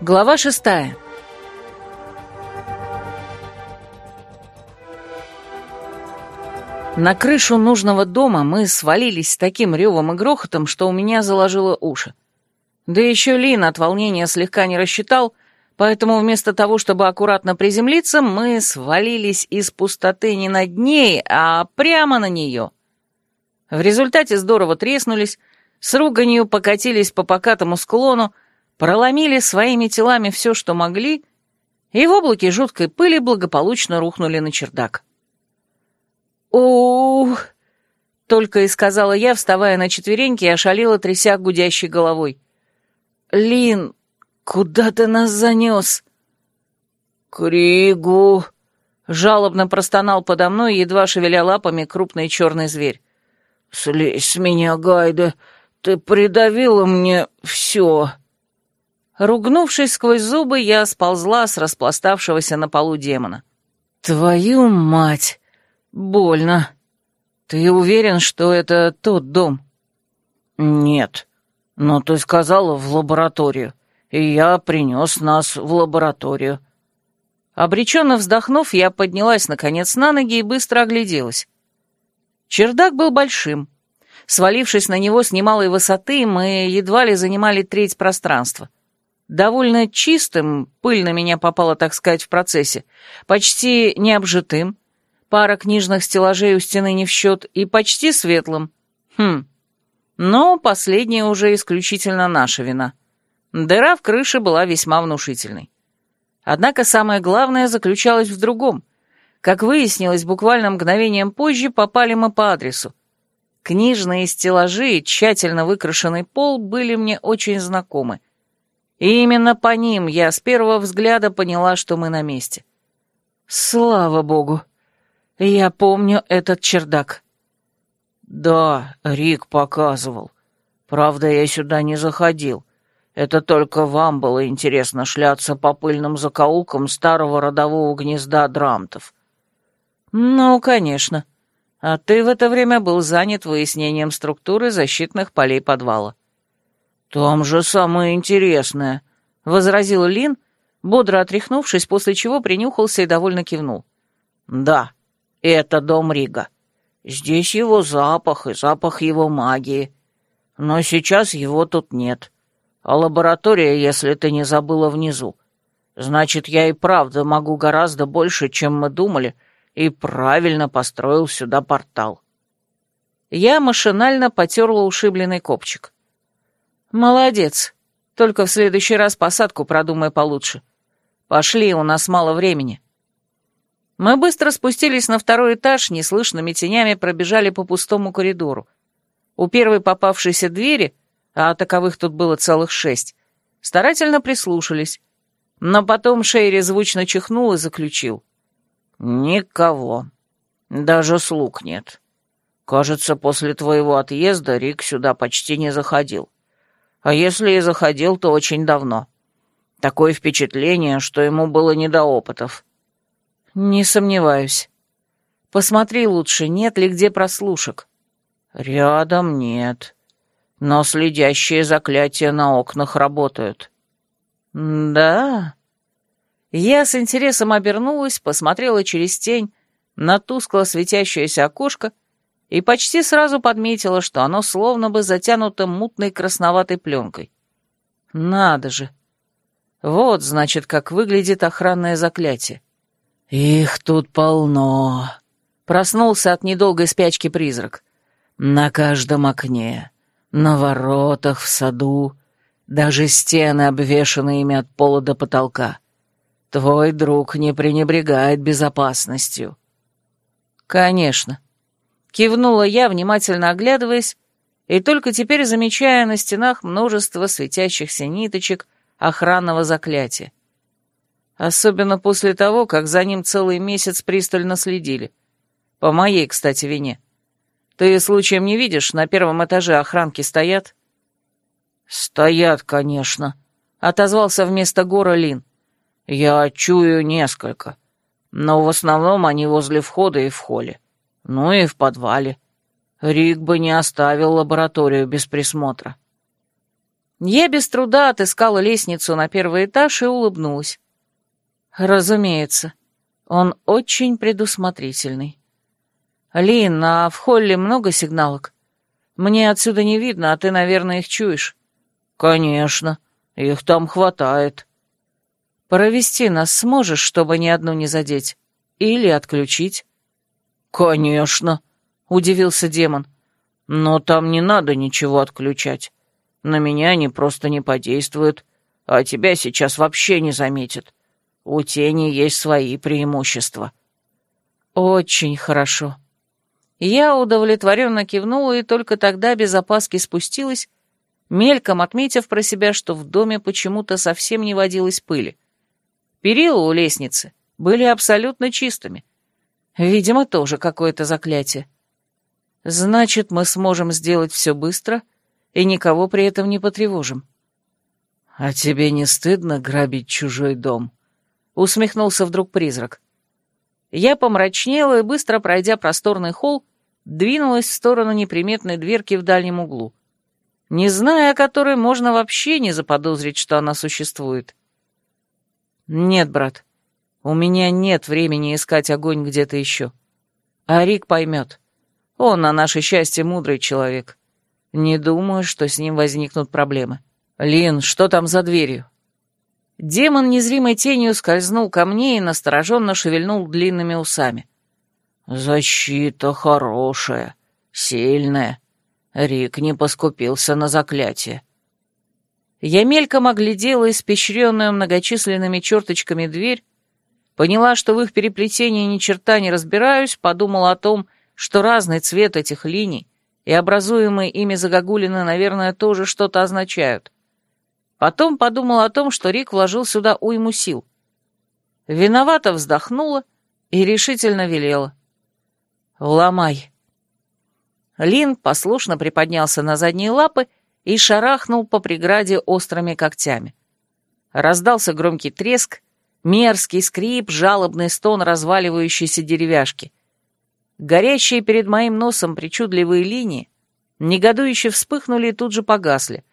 Глава шестая. На крышу нужного дома мы свалились с таким ревом и грохотом, что у меня заложило уши. Да еще Лин от волнения слегка не рассчитал, поэтому вместо того, чтобы аккуратно приземлиться, мы свалились из пустоты не над ней, а прямо на нее. В результате здорово треснулись, с руганью покатились по покатому склону, проломили своими телами все, что могли, и в облаке жуткой пыли благополучно рухнули на чердак. «Ух!» — только и сказала я, вставая на четвереньки и ошалила, тряся гудящей головой. «Лин, куда ты нас занес?» «Кригу!» — жалобно простонал подо мной, едва шевеля лапами, крупный черный зверь. «Слезь с меня, Гайда, ты придавила мне все!» Ругнувшись сквозь зубы, я сползла с распластавшегося на полу демона. «Твою мать! Больно! Ты уверен, что это тот дом?» «Нет, но ты сказала в лабораторию, и я принес нас в лабораторию». Обреченно вздохнув, я поднялась наконец на ноги и быстро огляделась. Чердак был большим. Свалившись на него с немалой высоты, мы едва ли занимали треть пространства — довольно чистым, пыль на меня попала, так сказать, в процессе, почти необжитым, пара книжных стеллажей у стены не в счет, и почти светлым. Хм, но последнее уже исключительно наша вина. Дыра в крыше была весьма внушительной. Однако самое главное заключалось в другом. Как выяснилось, буквально мгновением позже попали мы по адресу. Книжные стеллажи и тщательно выкрашенный пол были мне очень знакомы — и именно по ним я с первого взгляда поняла, что мы на месте. Слава богу! Я помню этот чердак. Да, Рик показывал. Правда, я сюда не заходил. Это только вам было интересно шляться по пыльным закоулкам старого родового гнезда драмтов. Ну, конечно. А ты в это время был занят выяснением структуры защитных полей подвала. «Там же самое интересное», — возразил Лин, бодро отряхнувшись, после чего принюхался и довольно кивнул. «Да, это дом Рига. Здесь его запах и запах его магии. Но сейчас его тут нет. А лаборатория, если ты не забыла, внизу. Значит, я и правда могу гораздо больше, чем мы думали, и правильно построил сюда портал». Я машинально потерла ушибленный копчик. «Молодец. Только в следующий раз посадку продумай получше. Пошли, у нас мало времени». Мы быстро спустились на второй этаж, неслышными тенями пробежали по пустому коридору. У первой попавшейся двери, а таковых тут было целых шесть, старательно прислушались. Но потом Шейри звучно чихнул и заключил. «Никого. Даже слуг нет. Кажется, после твоего отъезда Рик сюда почти не заходил. А если и заходил, то очень давно. Такое впечатление, что ему было не до опытов. Не сомневаюсь. Посмотри лучше, нет ли где прослушек. Рядом нет. Но следящие заклятия на окнах работают. Да. Я с интересом обернулась, посмотрела через тень на тускло светящееся окошко и почти сразу подметила, что оно словно бы затянуто мутной красноватой пленкой. Надо же! Вот, значит, как выглядит охранное заклятие. «Их тут полно!» — проснулся от недолгой спячки призрак. «На каждом окне, на воротах, в саду, даже стены обвешаны ими от пола до потолка. Твой друг не пренебрегает безопасностью». «Конечно», Кивнула я, внимательно оглядываясь, и только теперь замечая на стенах множество светящихся ниточек охранного заклятия. Особенно после того, как за ним целый месяц пристально следили. По моей, кстати, вине. Ты случаем не видишь, на первом этаже охранки стоят? «Стоят, конечно», — отозвался вместо гора Лин. «Я чую несколько, но в основном они возле входа и в холле. Ну и в подвале. Рик бы не оставил лабораторию без присмотра. Я без труда отыскала лестницу на первый этаж и улыбнулась. Разумеется, он очень предусмотрительный. Лин, а в холле много сигналок? Мне отсюда не видно, а ты, наверное, их чуешь. Конечно, их там хватает. Провести нас сможешь, чтобы ни одну не задеть? Или отключить? Конечно, удивился демон. Но там не надо ничего отключать. На меня они просто не подействуют, а тебя сейчас вообще не заметят. У тени есть свои преимущества». «Очень хорошо». Я удовлетворенно кивнула и только тогда без опаски спустилась, мельком отметив про себя, что в доме почему-то совсем не водилось пыли. Перила у лестницы были абсолютно чистыми. Видимо, тоже какое-то заклятие. Значит, мы сможем сделать все быстро и никого при этом не потревожим. «А тебе не стыдно грабить чужой дом?» — усмехнулся вдруг призрак. Я помрачнела и, быстро пройдя просторный холл, двинулась в сторону неприметной дверки в дальнем углу, не зная о которой можно вообще не заподозрить, что она существует. «Нет, брат, у меня нет времени искать огонь где-то еще. А Рик поймет. Он, на наше счастье, мудрый человек. Не думаю, что с ним возникнут проблемы. Лин, что там за дверью? Демон незримой тенью скользнул ко мне и настороженно шевельнул длинными усами. «Защита хорошая, сильная. Рик не поскупился на заклятие». Я мельком оглядела испещренную многочисленными черточками дверь, поняла, что в их переплетении ни черта не разбираюсь, подумала о том, что разный цвет этих линий и образуемые ими загогулины, наверное, тоже что-то означают. Потом подумал о том, что Рик вложил сюда уйму сил. Виновато вздохнула и решительно велела. «Ломай». Лин послушно приподнялся на задние лапы и шарахнул по преграде острыми когтями. Раздался громкий треск, мерзкий скрип, жалобный стон разваливающейся деревяшки — Горящие перед моим носом причудливые линии негодующе вспыхнули и тут же погасли,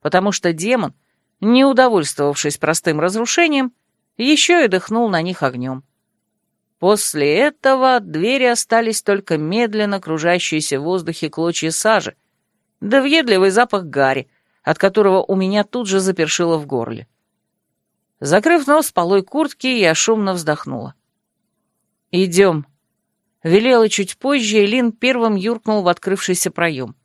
потому что демон, не удовольствовавшись простым разрушением, еще и дыхнул на них огнем. После этого двери остались только медленно кружащиеся в воздухе клочья сажи, да въедливый запах гари, от которого у меня тут же запершило в горле. Закрыв нос полой куртки, я шумно вздохнула. «Идем», Велела чуть позже, и Лин первым юркнул в открывшийся проем.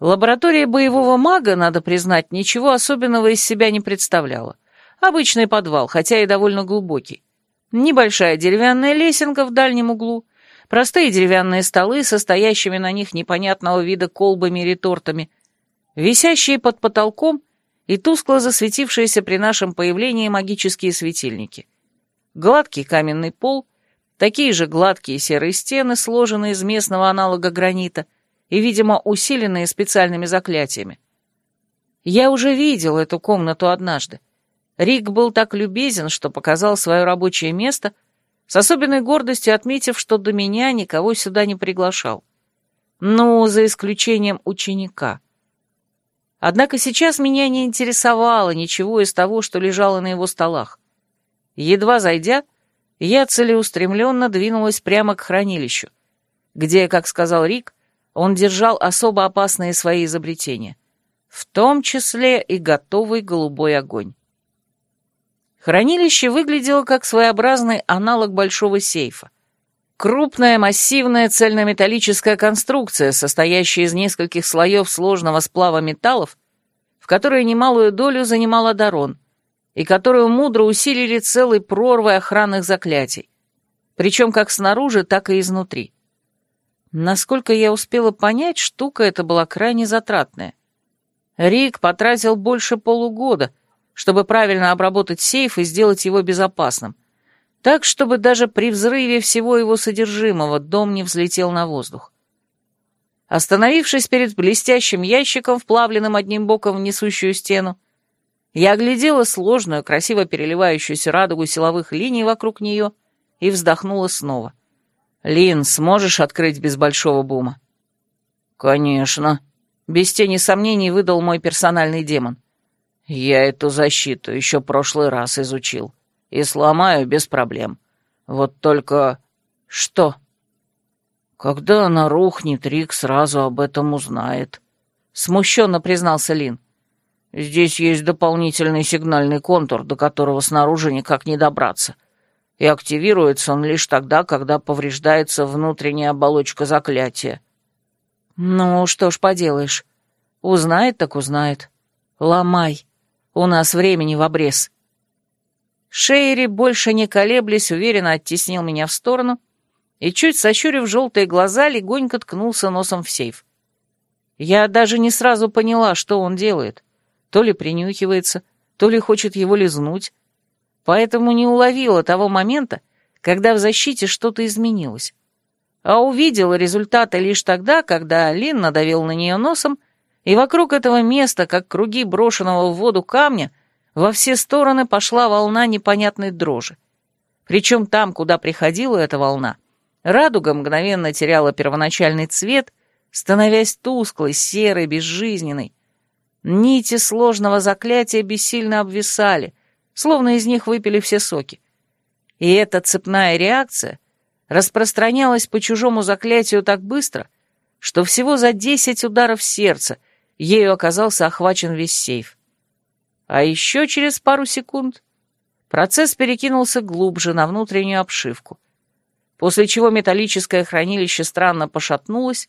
Лаборатория боевого мага, надо признать, ничего особенного из себя не представляла. Обычный подвал, хотя и довольно глубокий. Небольшая деревянная лесенка в дальнем углу, простые деревянные столы, состоящими на них непонятного вида колбами и ретортами, висящие под потолком и тускло засветившиеся при нашем появлении магические светильники. Гладкий каменный пол, Такие же гладкие серые стены, сложенные из местного аналога гранита и, видимо, усиленные специальными заклятиями. Я уже видел эту комнату однажды. Рик был так любезен, что показал свое рабочее место, с особенной гордостью отметив, что до меня никого сюда не приглашал. Ну, за исключением ученика. Однако сейчас меня не интересовало ничего из того, что лежало на его столах. Едва зайдя, я целеустремленно двинулась прямо к хранилищу, где, как сказал Рик, он держал особо опасные свои изобретения, в том числе и готовый голубой огонь. Хранилище выглядело как своеобразный аналог большого сейфа. Крупная, массивная цельнометаллическая конструкция, состоящая из нескольких слоев сложного сплава металлов, в которой немалую долю занимал Адарон — и которую мудро усилили целой прорвой охранных заклятий, причем как снаружи, так и изнутри. Насколько я успела понять, штука эта была крайне затратная. Рик потратил больше полугода, чтобы правильно обработать сейф и сделать его безопасным, так, чтобы даже при взрыве всего его содержимого дом не взлетел на воздух. Остановившись перед блестящим ящиком, вплавленным одним боком в несущую стену, я оглядела сложную, красиво переливающуюся радугу силовых линий вокруг нее и вздохнула снова. «Лин, сможешь открыть без большого бума?» «Конечно», — Без тени сомнений выдал мой персональный демон. «Я эту защиту еще прошлый раз изучил. И сломаю без проблем. Вот только...» «Что?» «Когда она рухнет, Рик сразу об этом узнает», — смущенно признался Лин. «Здесь есть дополнительный сигнальный контур, до которого снаружи никак не добраться, и активируется он лишь тогда, когда повреждается внутренняя оболочка заклятия». «Ну, что ж поделаешь. Узнает так узнает. Ломай. У нас времени в обрез». Шейри, больше не колеблясь, уверенно оттеснил меня в сторону и, чуть сощурив желтые глаза, легонько ткнулся носом в сейф. Я даже не сразу поняла, что он делает. То ли принюхивается, то ли хочет его лизнуть. Поэтому не уловила того момента, когда в защите что-то изменилось. А увидела результаты лишь тогда, когда Лин надавил на нее носом, и вокруг этого места, как круги брошенного в воду камня, во все стороны пошла волна непонятной дрожи. Причем там, куда приходила эта волна, радуга мгновенно теряла первоначальный цвет, становясь тусклой, серой, безжизненной. Нити сложного заклятия бессильно обвисали, словно из них выпили все соки. И эта цепная реакция распространялась по чужому заклятию так быстро, что всего за десять ударов сердца ею оказался охвачен весь сейф. А еще через пару секунд процесс перекинулся глубже на внутреннюю обшивку, после чего металлическое хранилище странно пошатнулось,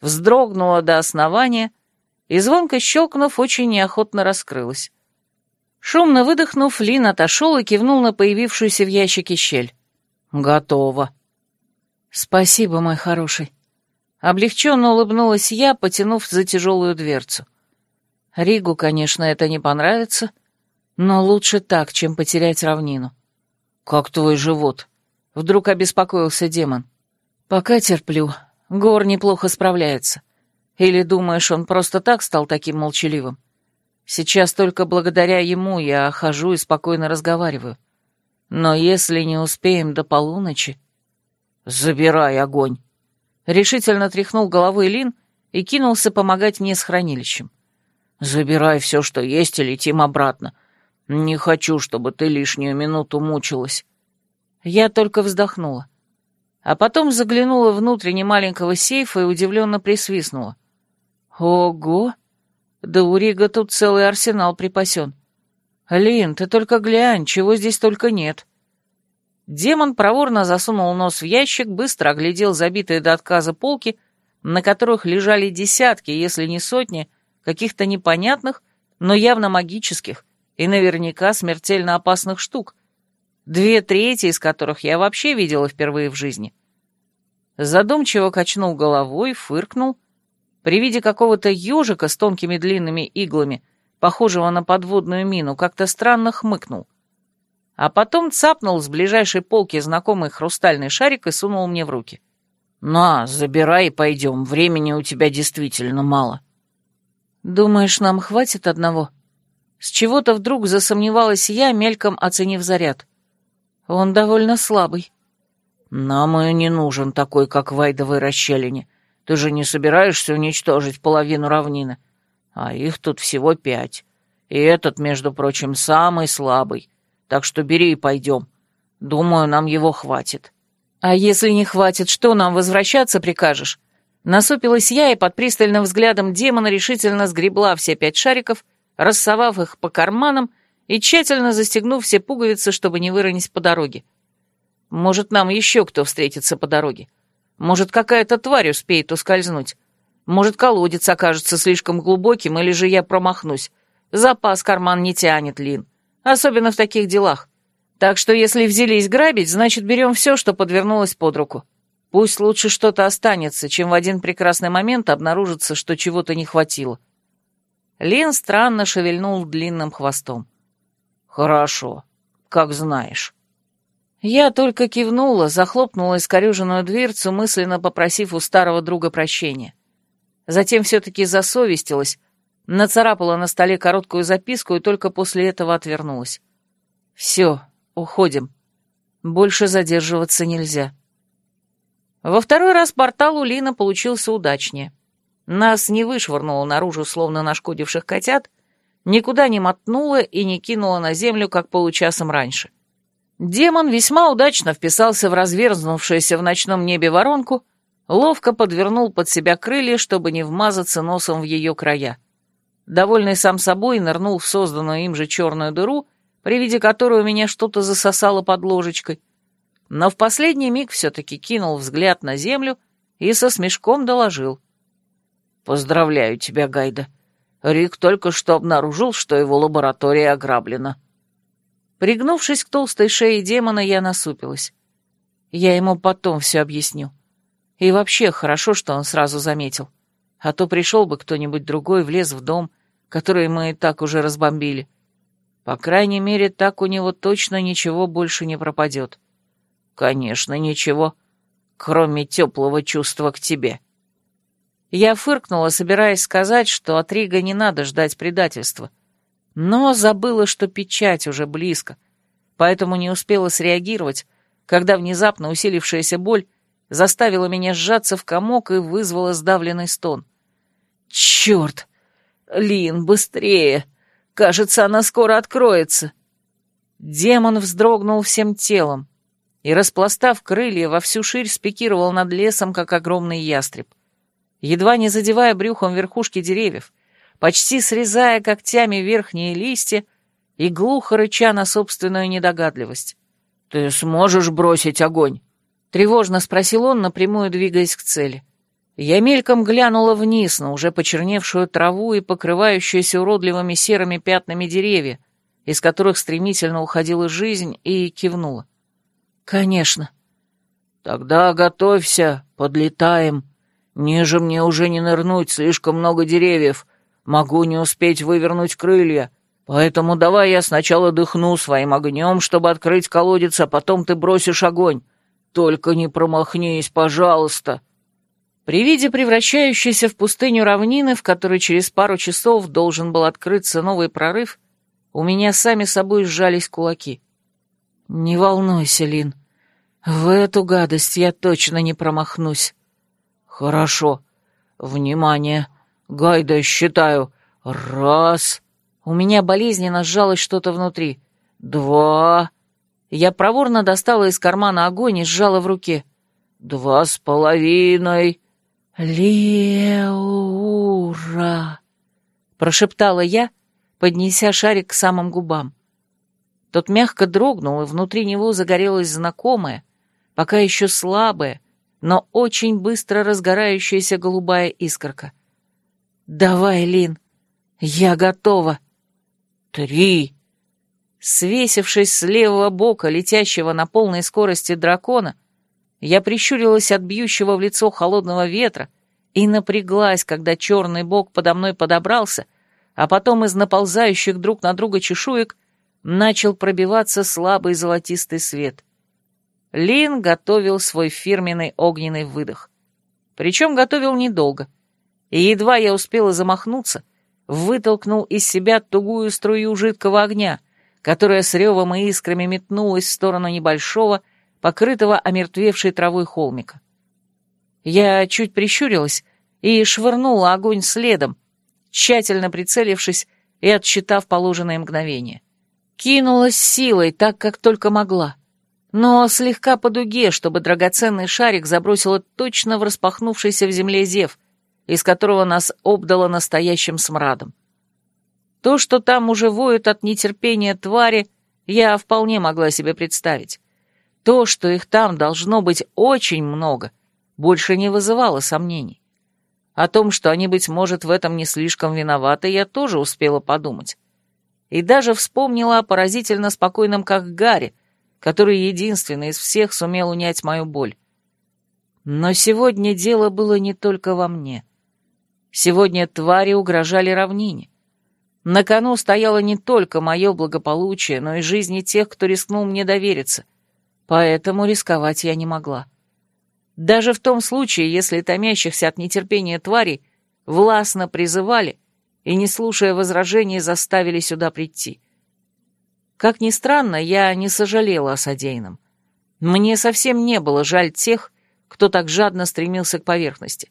вздрогнуло до основания и, звонко щелкнув, очень неохотно раскрылось. Шумно выдохнув, Лин отошел и кивнул на появившуюся в ящике щель. «Готово». «Спасибо, мой хороший». Облегченно улыбнулась я, потянув за тяжелую дверцу. Ригу, конечно, это не понравится, но лучше так, чем потерять равнину. «Как твой живот?» — вдруг обеспокоился демон. «Пока терплю. Гор неплохо справляется. Или думаешь, он просто так стал таким молчаливым? Сейчас только благодаря ему я хожу и спокойно разговариваю. Но если не успеем до полуночи...» «Забирай огонь!» Решительно тряхнул головой Лин и кинулся помогать мне с хранилищем. Забирай все, что есть, и летим обратно. Не хочу, чтобы ты лишнюю минуту мучилась». Я только вздохнула. А потом заглянула внутрь маленького сейфа и удивленно присвистнула. «Ого! Да у Рига тут целый арсенал припасен. Лин, ты только глянь, чего здесь только нет». Демон проворно засунул нос в ящик, быстро оглядел забитые до отказа полки, на которых лежали десятки, если не сотни, каких-то непонятных, но явно магических и наверняка смертельно опасных штук, две трети из которых я вообще видела впервые в жизни. Задумчиво качнул головой, фыркнул. При виде какого-то ежика с тонкими длинными иглами, похожего на подводную мину, как-то странно хмыкнул. А потом цапнул с ближайшей полки знакомый хрустальный шарик и сунул мне в руки. «На, забирай и пойдем, времени у тебя действительно мало». «Думаешь, нам хватит одного?» С чего-то вдруг засомневалась я, мельком оценив заряд. «Он довольно слабый». «Нам и не нужен такой, как в Вайдовой расщелине. Ты же не собираешься уничтожить половину равнины. А их тут всего пять. И этот, между прочим, самый слабый. Так что бери и пойдем. Думаю, нам его хватит». «А если не хватит, что нам возвращаться прикажешь?» Насупилась я и под пристальным взглядом демона решительно сгребла все пять шариков, рассовав их по карманам и тщательно застегнув все пуговицы, чтобы не выронить по дороге. Может, нам еще кто встретится по дороге. Может, какая-то тварь успеет ускользнуть. Может, колодец окажется слишком глубоким, или же я промахнусь. Запас карман не тянет, Лин. Особенно в таких делах. Так что если взялись грабить, значит, берем все, что подвернулось под руку. Пусть лучше что-то останется, чем в один прекрасный момент обнаружится, что чего-то не хватило. Лен странно шевельнул длинным хвостом. «Хорошо, как знаешь». Я только кивнула, захлопнула искорюженную дверцу, мысленно попросив у старого друга прощения. Затем все-таки засовестилась, нацарапала на столе короткую записку и только после этого отвернулась. «Все, уходим. Больше задерживаться нельзя». Во второй раз портал у Лина получился удачнее. Нас не вышвырнуло наружу, словно нашкодивших котят, никуда не мотнуло и не кинуло на землю, как получасом раньше. Демон весьма удачно вписался в разверзнувшуюся в ночном небе воронку, ловко подвернул под себя крылья, чтобы не вмазаться носом в ее края. Довольный сам собой, нырнул в созданную им же черную дыру, при виде которой у меня что-то засосало под ложечкой, но в последний миг все-таки кинул взгляд на землю и со смешком доложил. «Поздравляю тебя, Гайда. Рик только что обнаружил, что его лаборатория ограблена». Пригнувшись к толстой шее демона, я насупилась. Я ему потом все объясню. И вообще хорошо, что он сразу заметил. А то пришел бы кто-нибудь другой, влез в дом, который мы и так уже разбомбили. По крайней мере, так у него точно ничего больше не пропадет. Конечно, ничего, кроме теплого чувства к тебе. Я фыркнула, собираясь сказать, что от Рига не надо ждать предательства. Но забыла, что печать уже близко, поэтому не успела среагировать, когда внезапно усилившаяся боль заставила меня сжаться в комок и вызвала сдавленный стон. «Черт! Лин, быстрее! Кажется, она скоро откроется!» Демон вздрогнул всем телом и, распластав крылья, во всю ширь спикировал над лесом, как огромный ястреб. Едва не задевая брюхом верхушки деревьев, почти срезая когтями верхние листья и глухо рыча на собственную недогадливость. «Ты сможешь бросить огонь?» — тревожно спросил он, напрямую двигаясь к цели. Я мельком глянула вниз на уже почерневшую траву и покрывающуюся уродливыми серыми пятнами деревья, из которых стремительно уходила жизнь, и кивнула. «Конечно». «Тогда готовься, подлетаем. Ниже мне уже не нырнуть, слишком много деревьев. Могу не успеть вывернуть крылья, поэтому давай я сначала дыхну своим огнем, чтобы открыть колодец, а потом ты бросишь огонь. Только не промахнись, пожалуйста». При виде превращающейся в пустыню равнины, в которой через пару часов должен был открыться новый прорыв, у меня сами собой сжались кулаки. «Не волнуйся, Лин, в эту гадость я точно не промахнусь». «Хорошо. Внимание. Гайда, считаю. Раз...» У меня болезненно сжалось что-то внутри. «Два...» Я проворно достала из кармана огонь и сжала в руке. «Два с половиной...» «Леура!» — прошептала я, поднеся шарик к самым губам. Тот мягко дрогнул, и внутри него загорелась знакомая, пока еще слабая, но очень быстро разгорающаяся голубая искорка. «Давай, Лин, я готова!» «Три!» Свесившись с левого бока, летящего на полной скорости дракона, я прищурилась от бьющего в лицо холодного ветра и напряглась, когда черный бок подо мной подобрался, а потом из наползающих друг на друга чешуек начал пробиваться слабый золотистый свет. Лин готовил свой фирменный огненный выдох. Причем готовил недолго. И едва я успела замахнуться, вытолкнул из себя тугую струю жидкого огня, которая с ревом и искрами метнулась в сторону небольшого, покрытого омертвевшей травой холмика. Я чуть прищурилась и швырнула огонь следом, тщательно прицелившись и отсчитав положенное мгновение. Кинулась силой, так как только могла, но слегка по дуге, чтобы драгоценный шарик забросило точно в распахнувшийся в земле зев, из которого нас обдало настоящим смрадом. То, что там уже воют от нетерпения твари, я вполне могла себе представить. То, что их там должно быть очень много, больше не вызывало сомнений. О том, что они, быть может, в этом не слишком виноваты, я тоже успела подумать. И даже вспомнила о поразительно спокойном как Гарри, который единственный из всех сумел унять мою боль. Но сегодня дело было не только во мне. Сегодня твари угрожали равнине. На кону стояло не только мое благополучие, но и жизни тех, кто рискнул мне довериться, поэтому рисковать я не могла. Даже в том случае, если томящихся от нетерпения тварей властно призывали и, не слушая возражений, заставили сюда прийти. Как ни странно, я не сожалела о содеянном. Мне совсем не было жаль тех, кто так жадно стремился к поверхности.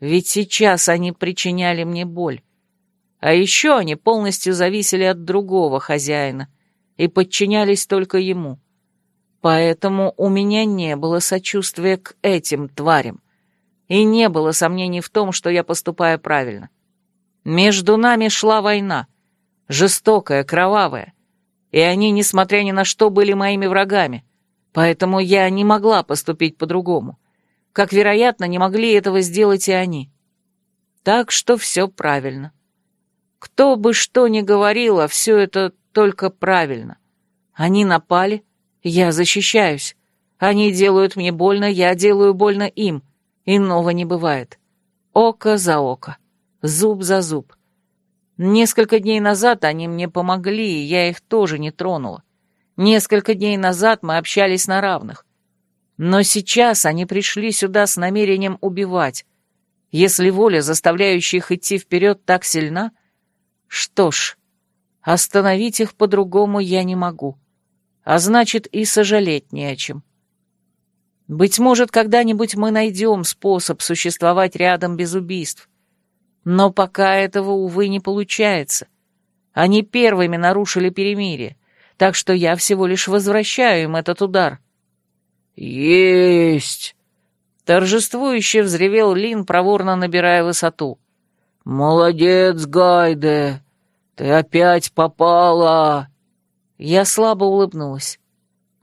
Ведь сейчас они причиняли мне боль. А еще они полностью зависели от другого хозяина и подчинялись только ему. Поэтому у меня не было сочувствия к этим тварям. И не было сомнений в том, что я поступаю правильно. Между нами шла война. Жестокая, кровавая. И они, несмотря ни на что, были моими врагами. Поэтому я не могла поступить по-другому. Как, вероятно, не могли этого сделать и они. Так что все правильно. Кто бы что ни говорил, а все это только правильно. Они напали, я защищаюсь. Они делают мне больно, я делаю больно им. Иного не бывает. Око за око, зуб за зуб. Несколько дней назад они мне помогли, и я их тоже не тронула. Несколько дней назад мы общались на равных. Но сейчас они пришли сюда с намерением убивать. Если воля, заставляющая их идти вперед, так сильна, что ж, остановить их по-другому я не могу. А значит, и сожалеть не о чем. Быть может, когда-нибудь мы найдем способ существовать рядом без убийств. Но пока этого, увы, не получается. Они первыми нарушили перемирие, так что я всего лишь возвращаю им этот удар. «Есть!» Торжествующе взревел Лин, проворно набирая высоту. «Молодец, Гайде! Ты опять попала!» Я слабо улыбнулась.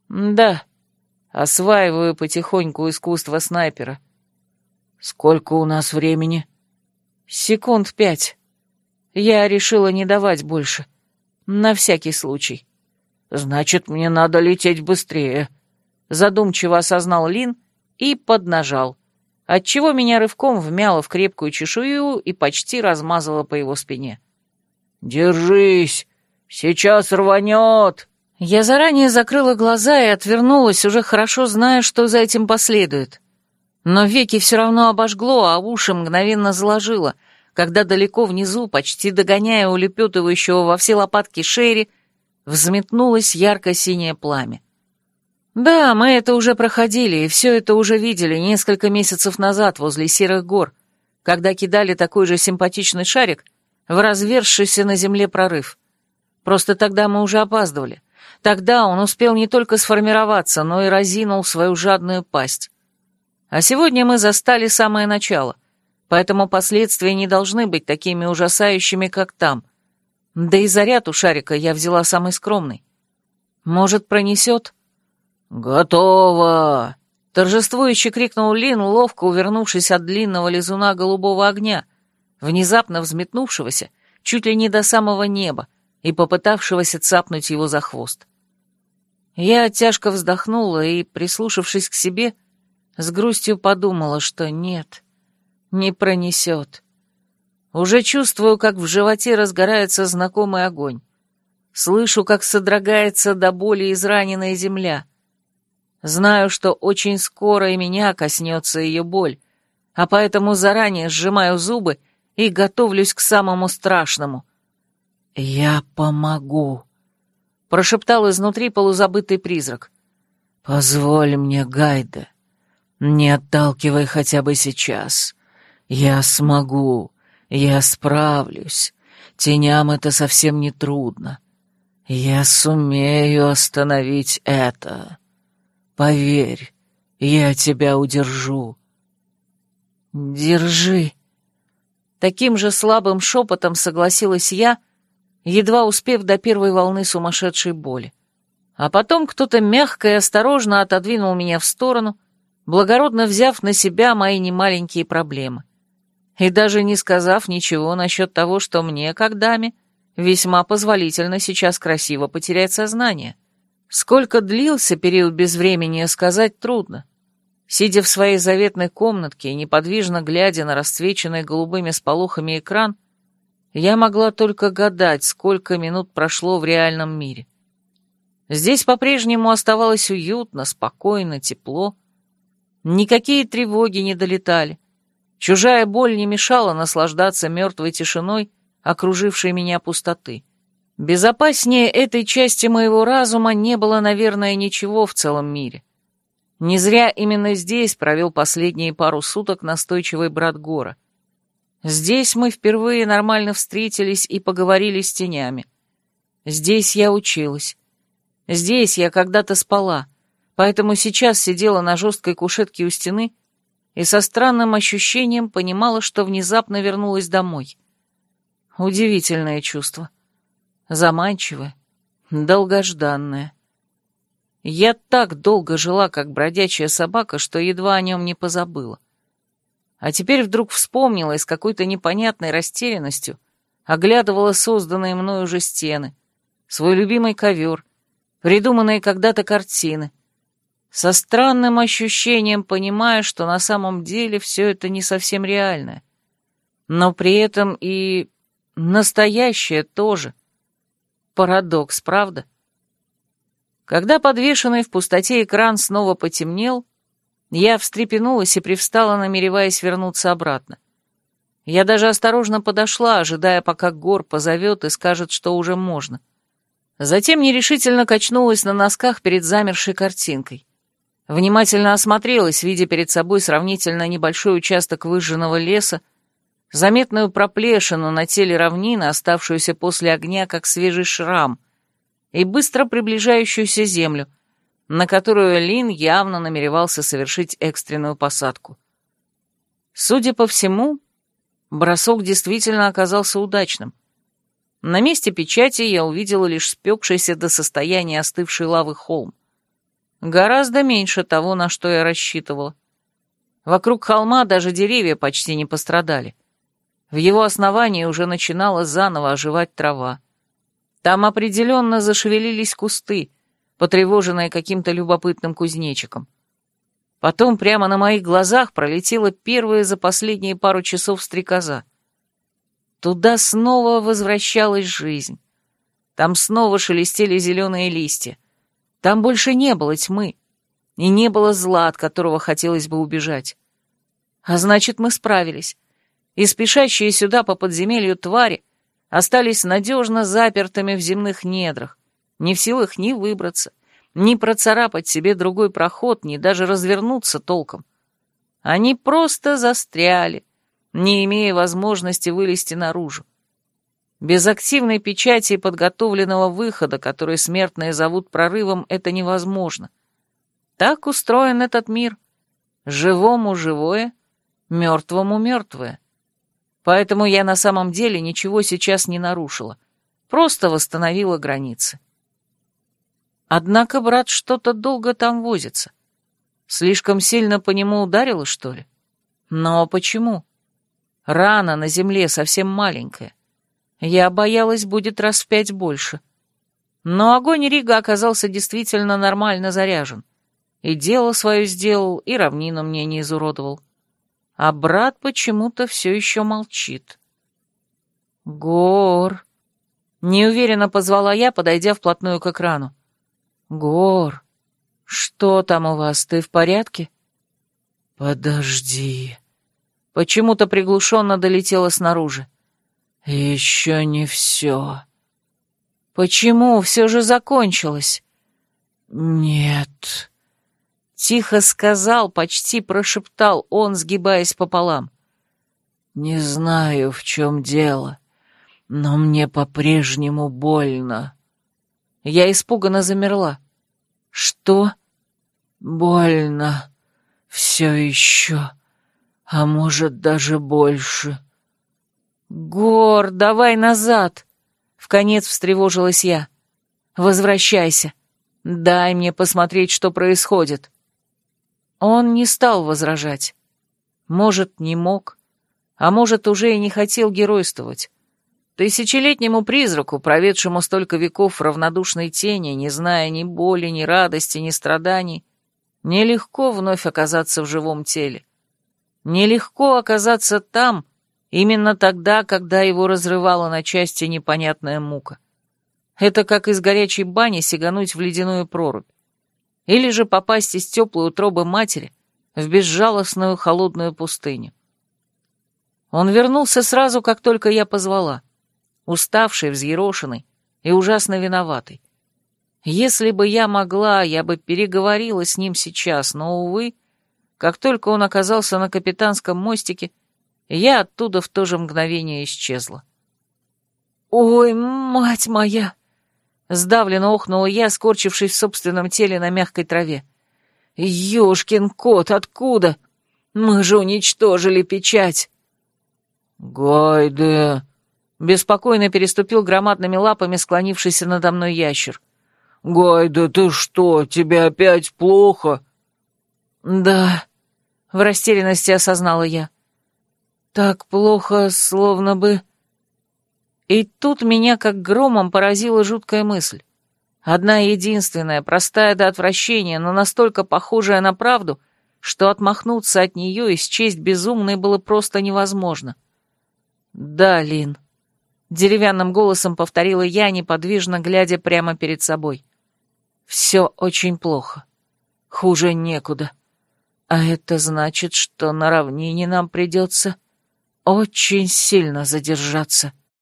«Да, осваиваю потихоньку искусство снайпера». «Сколько у нас времени?» «Секунд пять. Я решила не давать больше. На всякий случай». «Значит, мне надо лететь быстрее», — задумчиво осознал Лин и поднажал отчего меня рывком вмяло в крепкую чешую и почти размазало по его спине. «Держись! Сейчас рванет!» Я заранее закрыла глаза и отвернулась, уже хорошо зная, что за этим последует. Но веки все равно обожгло, а уши мгновенно заложило, когда далеко внизу, почти догоняя улепетывающего во все лопатки Шерри, взметнулось ярко-синее пламя. Да, мы это уже проходили, и все это уже видели несколько месяцев назад возле Серых гор, когда кидали такой же симпатичный шарик в развершийся на земле прорыв. Просто тогда мы уже опаздывали. Тогда он успел не только сформироваться, но и разинул свою жадную пасть. А сегодня мы застали самое начало, поэтому последствия не должны быть такими ужасающими, как там. Да и заряд у шарика я взяла самый скромный. Может, пронесет? «Готово!» — торжествующе крикнул Лин, ловко увернувшись от длинного лизуна голубого огня, внезапно взметнувшегося чуть ли не до самого неба и попытавшегося цапнуть его за хвост. Я тяжко вздохнула и, прислушавшись к себе, с грустью подумала, что нет, не пронесет. Уже чувствую, как в животе разгорается знакомый огонь. Слышу, как содрогается до боли израненная земля — Знаю, что очень скоро и меня коснется ее боль, а поэтому заранее сжимаю зубы и готовлюсь к самому страшному. «Я помогу», — прошептал изнутри полузабытый призрак. «Позволь мне, Гайда, не отталкивай хотя бы сейчас. Я смогу, я справлюсь. Теням это совсем не трудно. Я сумею остановить это». Поверь, я тебя удержу». «Держи». Таким же слабым шепотом согласилась я, едва успев до первой волны сумасшедшей боли. А потом кто-то мягко и осторожно отодвинул меня в сторону, благородно взяв на себя мои немаленькие проблемы. И даже не сказав ничего насчет того, что мне, как даме, весьма позволительно сейчас красиво потерять сознание. Сколько длился период безвремени, сказать трудно. Сидя в своей заветной комнатке и неподвижно глядя на расцвеченный голубыми сполохами экран, я могла только гадать, сколько минут прошло в реальном мире. Здесь по-прежнему оставалось уютно, спокойно, тепло. Никакие тревоги не долетали. Чужая боль не мешала наслаждаться мертвой тишиной, окружившей меня пустоты. Безопаснее этой части моего разума не было, наверное, ничего в целом мире. Не зря именно здесь провел последние пару суток настойчивый брат Гора. Здесь мы впервые нормально встретились и поговорили с тенями. Здесь я училась. Здесь я когда-то спала, поэтому сейчас сидела на жесткой кушетке у стены и со странным ощущением понимала, что внезапно вернулась домой. Удивительное чувство. Заманчивое, долгожданное. Я так долго жила, как бродячая собака, что едва о нем не позабыла. А теперь вдруг вспомнила и с какой-то непонятной растерянностью оглядывала созданные мною уже стены, свой любимый ковер, придуманные когда-то картины, со странным ощущением понимая, что на самом деле все это не совсем реальное, но при этом и настоящее тоже. Парадокс, правда? Когда подвешенный в пустоте экран снова потемнел, я встрепенулась и привстала, намереваясь вернуться обратно. Я даже осторожно подошла, ожидая, пока Гор позовет и скажет, что уже можно. Затем нерешительно качнулась на носках перед замершей картинкой. Внимательно осмотрелась, видя перед собой сравнительно небольшой участок выжженного леса, заметную проплешину на теле равнины, оставшуюся после огня, как свежий шрам, и быстро приближающуюся землю, на которую Лин явно намеревался совершить экстренную посадку. Судя по всему, бросок действительно оказался удачным. На месте печати я увидела лишь спекшийся до состояния остывшей лавы холм. Гораздо меньше того, на что я рассчитывала. Вокруг холма даже деревья почти не пострадали. В его основании уже начинала заново оживать трава. Там определенно зашевелились кусты, потревоженные каким-то любопытным кузнечиком. Потом прямо на моих глазах пролетела первая за последние пару часов стрекоза. Туда снова возвращалась жизнь. Там снова шелестели зеленые листья. Там больше не было тьмы. И не было зла, от которого хотелось бы убежать. А значит, мы справились. И спешащие сюда по подземелью твари остались надежно запертыми в земных недрах, не в силах ни выбраться, ни процарапать себе другой проход, ни даже развернуться толком. Они просто застряли, не имея возможности вылезти наружу. Без активной печати и подготовленного выхода, который смертные зовут прорывом, это невозможно. Так устроен этот мир. Живому живое, мертвому мертвое. Поэтому я на самом деле ничего сейчас не нарушила, просто восстановила границы. Однако брат что-то долго там возится. Слишком сильно по нему ударило, что ли? Но почему? Рана на земле совсем маленькая. Я боялась, будет раз в пять больше. Но огонь Рига оказался действительно нормально заряжен. И дело свое сделал, и равнину мне не изуродовал. А брат почему-то все еще молчит. «Гор!» — неуверенно позвала я, подойдя вплотную к экрану. «Гор, что там у вас, ты в порядке?» «Подожди», Почему-то приглушенно долетело снаружи. «Еще не все». «Почему? Все же закончилось». «Нет», — тихо сказал, почти прошептал он, сгибаясь пополам. «Не знаю, в чем дело, но мне по-прежнему больно». Я испуганно замерла. «Что?» «Больно. Все еще а может, даже больше. «Гор, давай назад!» — вконец встревожилась я. «Возвращайся. Дай мне посмотреть, что происходит». Он не стал возражать. Может, не мог, а может, уже и не хотел геройствовать. Тысячелетнему призраку, проведшему столько веков равнодушной тени, не зная ни боли, ни радости, ни страданий, нелегко вновь оказаться в живом теле. Нелегко оказаться там, именно тогда, когда его разрывала на части непонятная мука. Это как из горячей бани сигануть в ледяную прорубь. Или же попасть из теплой утробы матери в безжалостную холодную пустыню. Он вернулся сразу, как только я позвала, уставший, взъерошенный и ужасно виноватый. Если бы я могла, я бы переговорила с ним сейчас, но, увы, как только он оказался на капитанском мостике, я оттуда в то же мгновение исчезла. «Ой, мать моя!» Сдавленно охнула я, скорчившись в собственном теле на мягкой траве. «Ёшкин кот, откуда? Мы же уничтожили печать!» «Гайде!» — беспокойно переступил громадными лапами склонившийся надо мной ящер. «Гайда, ты что, тебе опять плохо?» «Да», — в растерянности осознала я. «Так плохо, словно бы...» И тут меня как громом поразила жуткая мысль. Одна единственная, простая до отвращения, но настолько похожая на правду, что отмахнуться от нее и счесть безумной было просто невозможно. «Да, Лин», — деревянным голосом повторила я, неподвижно глядя прямо перед собой. «Все очень плохо. Хуже некуда. А это значит, что на равнине нам придется очень сильно задержаться».